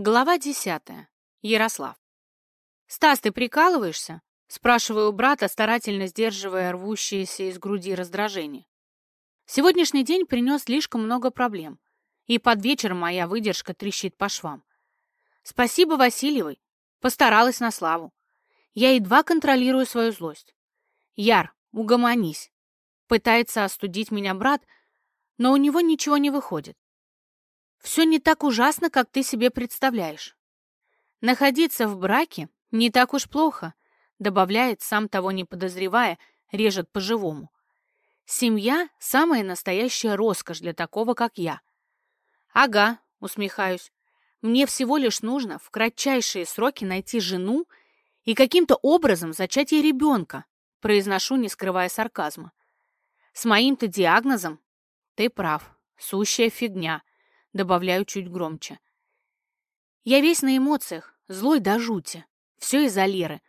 Глава десятая. Ярослав. «Стас, ты прикалываешься?» — спрашиваю брата, старательно сдерживая рвущееся из груди раздражение. Сегодняшний день принес слишком много проблем, и под вечер моя выдержка трещит по швам. Спасибо Васильевой, постаралась на славу. Я едва контролирую свою злость. Яр, угомонись. Пытается остудить меня брат, но у него ничего не выходит. Все не так ужасно, как ты себе представляешь. Находиться в браке не так уж плохо, добавляет, сам того не подозревая, режет по-живому. Семья — самая настоящая роскошь для такого, как я. Ага, усмехаюсь. Мне всего лишь нужно в кратчайшие сроки найти жену и каким-то образом зачать ей ребенка, произношу, не скрывая сарказма. С моим-то диагнозом ты прав, сущая фигня добавляю чуть громче. Я весь на эмоциях, злой до жути. Все из-за Леры.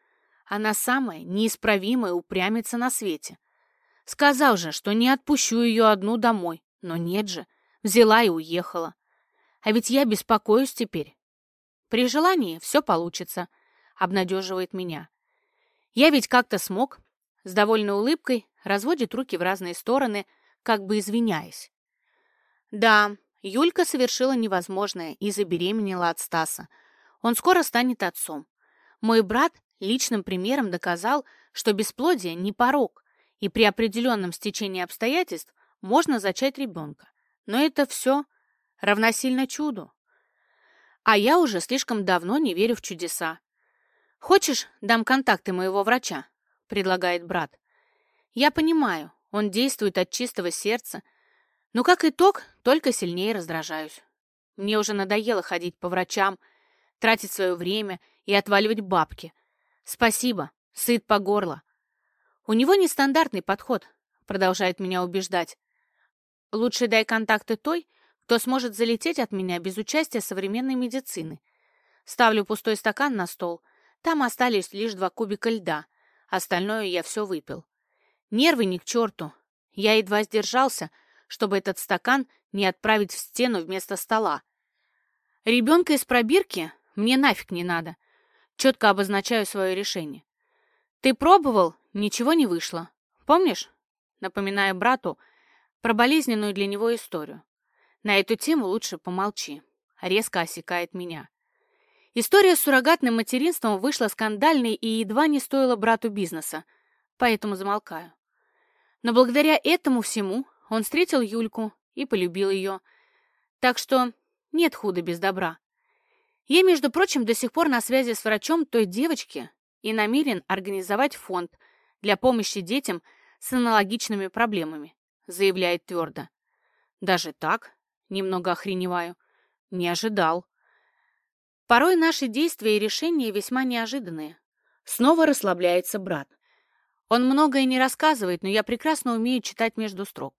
Она самая неисправимая упрямица на свете. Сказал же, что не отпущу ее одну домой. Но нет же, взяла и уехала. А ведь я беспокоюсь теперь. При желании все получится, обнадеживает меня. Я ведь как-то смог. С довольной улыбкой разводит руки в разные стороны, как бы извиняясь. Да, Юлька совершила невозможное и забеременела от Стаса. Он скоро станет отцом. Мой брат личным примером доказал, что бесплодие не порог, и при определенном стечении обстоятельств можно зачать ребенка. Но это все равносильно чуду. А я уже слишком давно не верю в чудеса. «Хочешь, дам контакты моего врача?» — предлагает брат. «Я понимаю, он действует от чистого сердца, но как итог, только сильнее раздражаюсь. Мне уже надоело ходить по врачам, тратить свое время и отваливать бабки. Спасибо, сыт по горло. У него нестандартный подход, продолжает меня убеждать. Лучше дай контакты той, кто сможет залететь от меня без участия современной медицины. Ставлю пустой стакан на стол. Там остались лишь два кубика льда. Остальное я все выпил. Нервы ни к черту. Я едва сдержался, чтобы этот стакан не отправить в стену вместо стола. Ребенка из пробирки мне нафиг не надо. Четко обозначаю свое решение. Ты пробовал, ничего не вышло. Помнишь? Напоминаю брату про болезненную для него историю. На эту тему лучше помолчи. Резко осекает меня. История с суррогатным материнством вышла скандальной и едва не стоила брату бизнеса, поэтому замолкаю. Но благодаря этому всему он встретил Юльку и полюбил ее. Так что нет худа без добра. Я, между прочим, до сих пор на связи с врачом той девочки и намерен организовать фонд для помощи детям с аналогичными проблемами, заявляет твердо. Даже так? Немного охреневаю. Не ожидал. Порой наши действия и решения весьма неожиданные. Снова расслабляется брат. Он многое не рассказывает, но я прекрасно умею читать между строк.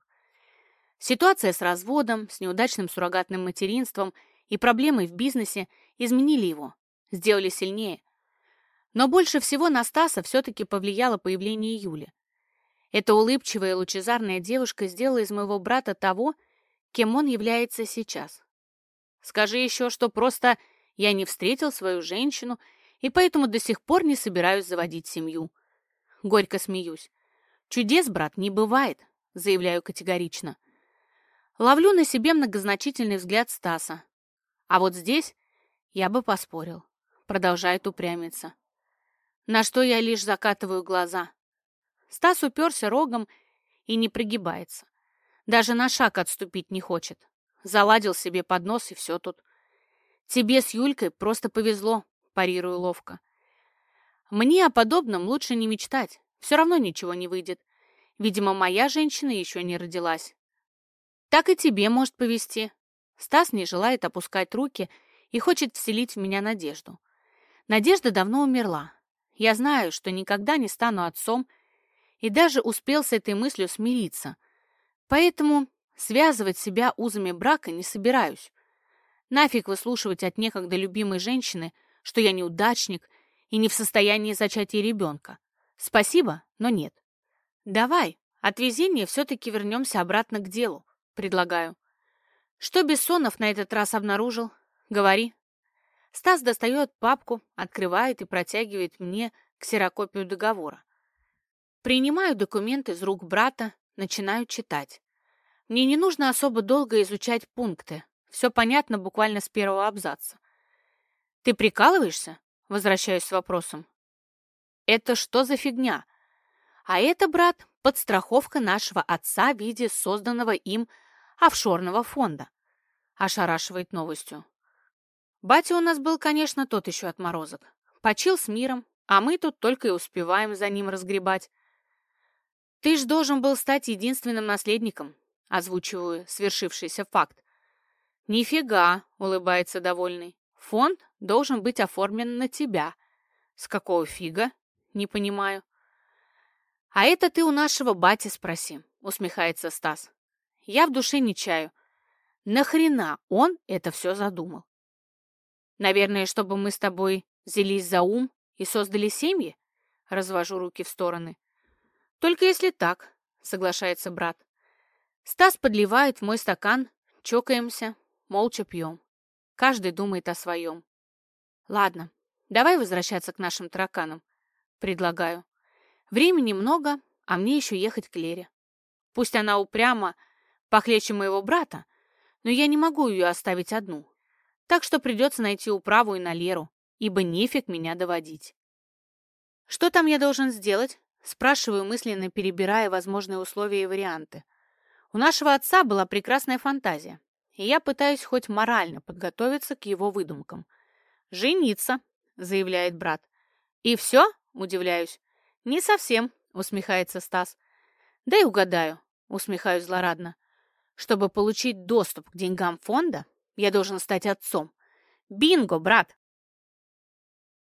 Ситуация с разводом, с неудачным суррогатным материнством и проблемой в бизнесе изменили его, сделали сильнее. Но больше всего на Стаса все-таки повлияло появление Юли. Эта улыбчивая лучезарная девушка сделала из моего брата того, кем он является сейчас. Скажи еще, что просто я не встретил свою женщину и поэтому до сих пор не собираюсь заводить семью. Горько смеюсь. Чудес, брат, не бывает, заявляю категорично. Ловлю на себе многозначительный взгляд Стаса. А вот здесь я бы поспорил. Продолжает упрямиться. На что я лишь закатываю глаза. Стас уперся рогом и не пригибается. Даже на шаг отступить не хочет. Заладил себе под нос и все тут. Тебе с Юлькой просто повезло, парирую ловко. Мне о подобном лучше не мечтать. Все равно ничего не выйдет. Видимо, моя женщина еще не родилась. Так и тебе может повезти. Стас не желает опускать руки и хочет вселить в меня надежду. Надежда давно умерла. Я знаю, что никогда не стану отцом, и даже успел с этой мыслью смириться. Поэтому связывать себя узами брака не собираюсь. Нафиг выслушивать от некогда любимой женщины, что я неудачник и не в состоянии зачать ей ребенка. Спасибо, но нет. Давай, от везения все-таки вернемся обратно к делу предлагаю. Что Бессонов на этот раз обнаружил? Говори. Стас достает папку, открывает и протягивает мне ксерокопию договора. Принимаю документ из рук брата, начинаю читать. Мне не нужно особо долго изучать пункты. Все понятно буквально с первого абзаца. «Ты прикалываешься?» — возвращаюсь с вопросом. «Это что за фигня?» «А это, брат, подстраховка нашего отца в виде созданного им офшорного фонда», — ошарашивает новостью. Батя у нас был, конечно, тот еще отморозок. Почил с миром, а мы тут только и успеваем за ним разгребать. «Ты ж должен был стать единственным наследником», — озвучиваю свершившийся факт. «Нифига», — улыбается довольный. «Фонд должен быть оформлен на тебя». «С какого фига?» «Не понимаю». «А это ты у нашего бати спроси», — усмехается Стас. «Я в душе не чаю. Нахрена он это все задумал?» «Наверное, чтобы мы с тобой взялись за ум и создали семьи?» Развожу руки в стороны. «Только если так», — соглашается брат. Стас подливает в мой стакан, чокаемся, молча пьем. Каждый думает о своем. «Ладно, давай возвращаться к нашим тараканам», — предлагаю. «Времени много, а мне еще ехать к Лере. Пусть она упряма, похлеще моего брата, но я не могу ее оставить одну. Так что придется найти управу и на Леру, ибо нефиг меня доводить». «Что там я должен сделать?» Спрашиваю мысленно, перебирая возможные условия и варианты. У нашего отца была прекрасная фантазия, и я пытаюсь хоть морально подготовиться к его выдумкам. «Жениться», — заявляет брат. «И все?» — удивляюсь. «Не совсем», — усмехается Стас. «Дай угадаю», — усмехаюсь злорадно. «Чтобы получить доступ к деньгам фонда, я должен стать отцом». «Бинго, брат!»